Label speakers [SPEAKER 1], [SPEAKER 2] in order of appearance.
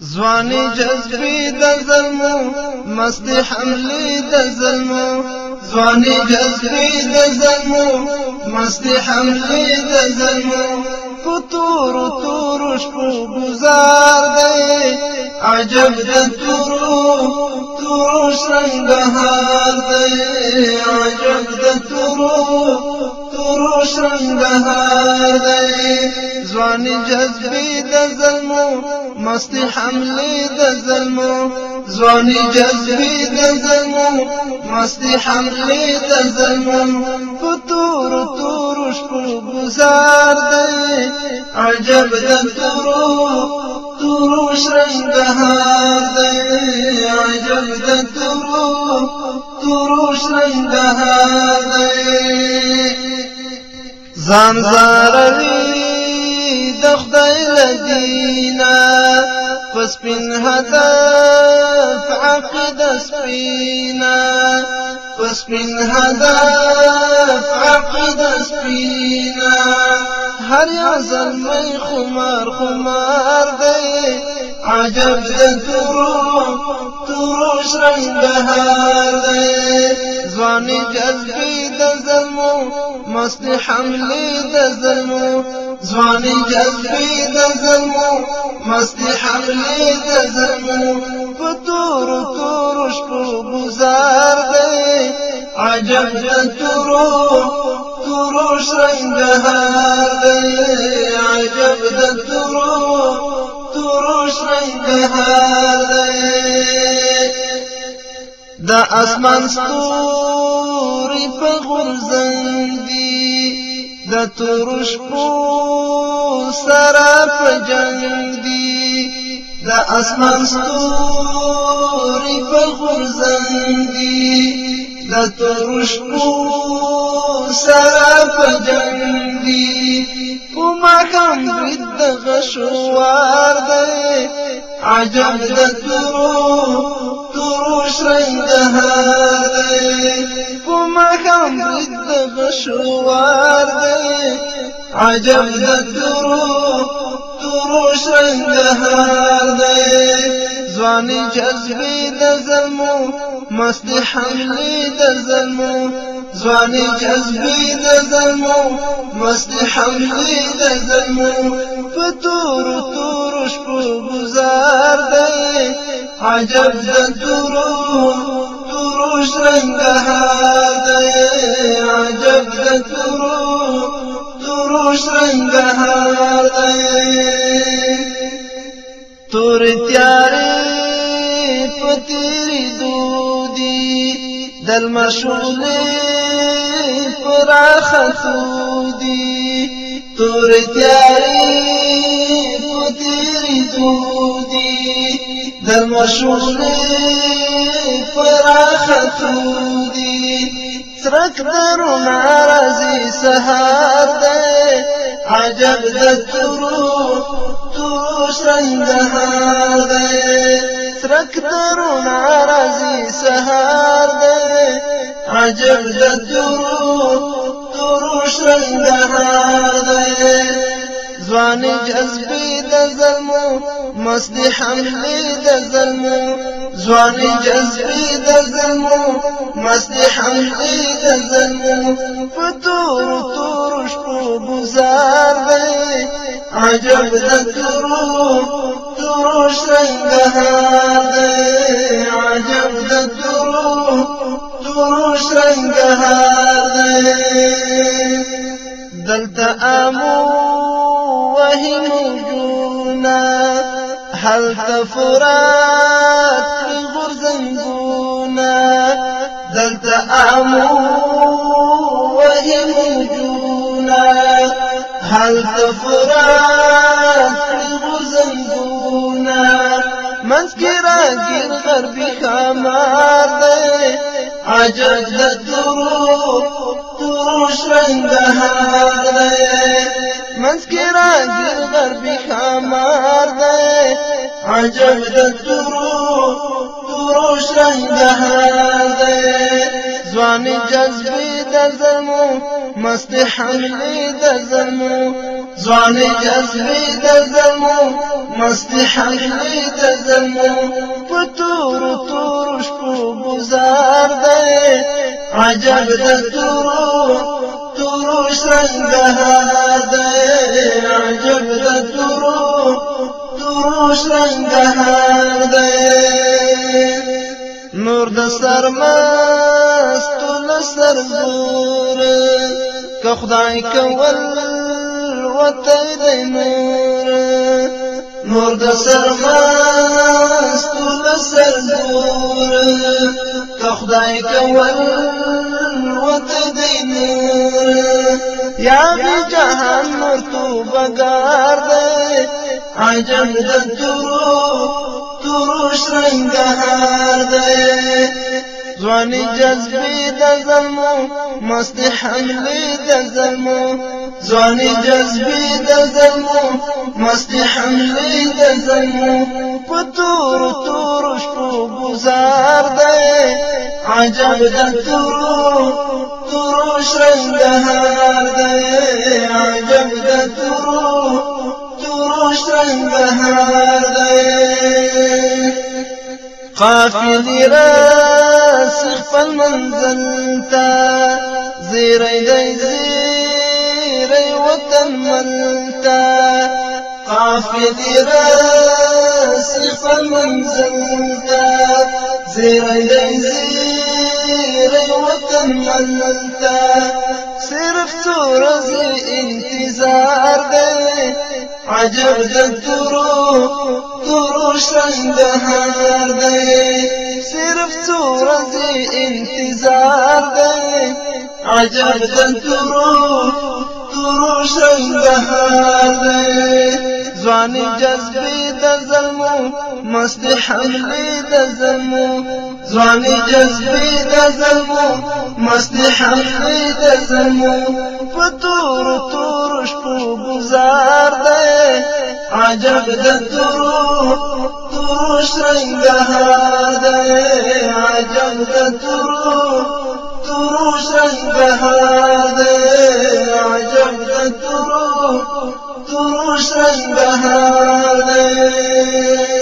[SPEAKER 1] ځواني جذبي د ظلمو مستی حملې د ځواني جذبي د ظلمو مستی حملې د ظلمو فتور تور شپو گزار دی عجب د تورو شرنګهار دی. عجب د تورو شرنګهار دی ځواني جذبي د ظلمو مستی حملې د ظلمو ځواني جذبي د ظلمو مستی حملې د ظلمو فتور تور شپو گزار دی عجب د تورو تورو شرنګهار دی عجب د تورو تورو شرنګهار دی ځان زاروي د خدای لدینا پسپین هدف عقیده سپینا. پسپین هدف عقیده سپینا. هر یو زلمی خمار خمار دی عجب د تورو تورو شرنګ بهار دی. ځواني جذبي د زلمو مست حملې د زلمو ځواني جذبي د زلمو مست حملې د زلمو په تورو تورو شپو گزار عجب د تورو تورو شرنګ بهار دی. عجب د تورو تورو شرنګ بهار دی. د اسمان ستوري په غرزنګ دي د تورش په سره په جنگ دي. د اسمان ستوري په غرزنګ دي د تورش په سره په جنگ دي. په ماکم د غشوار دی عجب د تورو شرنګهار دی. په ماښام برید د بشوار دی. عجب د تورو تورو شرنګهار دی. ځواني جذبې د ظلمو مستي حملې د ظلمو ځواني جذبې د ظلمو مستي حملې د ظلمو په تورو تورو شپو گزار دی عجب د شرنګهار دی عجب د شرنګهار دی تور پتیری دودی دل تور پتیری دودی دل مشغولې پراخ خودی سرک درو ناراضي سهار عجب د تورو تورو شرنګهار دی سرک درو ناراضي سهار عجب د تورو تورو شرنګهار دی د ظلمو مست حملې د ظلمو ځواني جذبي د ظلمو مست حملې د ظلمو فتور تور شپو گزار دی عجب د تورو شرنګهار دی عجب د تورو شرنګهار دی دلته آمو وهي موجونا هل تفرات غرزنگونا دلتا امو وهي موجونا هل تفرات غرزنگونا منس کی راگیر غربی خامار دے عجب د تورو تورو شرنګهار دی منس کی راگیر غربی خامار عجب ددرو درو شرنگ هذا. زواني جذبي دزمو مست حملي دزمو. زواني جذبي دزمو مست حملي دزمو. پتور تور شپو گزار دے عجب دتورو تورو شرنگ هذا. عجب دتورو تورو شرنګهار دی نور د سرمست لسر ګور که خدای کول وته د نور. نور د سرمست لسر ګور که خدای کول وته د نور. یا جهان نور تو عجب د درو تروش رنگهار دی ځواني جذبې د زلمو مست حملې د زلمو ځواني جذبې د زلمو مست حملې د زلمو په تور تور شپو گزار دی عجب د تورو تورو شرنګهار قافلی راسخ خپل منزل تا زیری دی زیری وطن ملتا قافلی راسخ خپل منزل تا زیری دی زیری وطن ملتا صرف سورزی انتظار دی. عجب د درو تروش رنگهار دی. صرف سورزی انتظار دی. عجب د درو تروش رنگهار دی. ځواني جذبې د زلمو مست حملې د زلمو ځواني جذبې د زلمو مست حملې د زلمو په تور تور شپو گزار دی عجب د تورو تورو شرنګهار دی عجب د تورو تورو شرنګهار دی عجب د تورو تروش رنگ بهار دی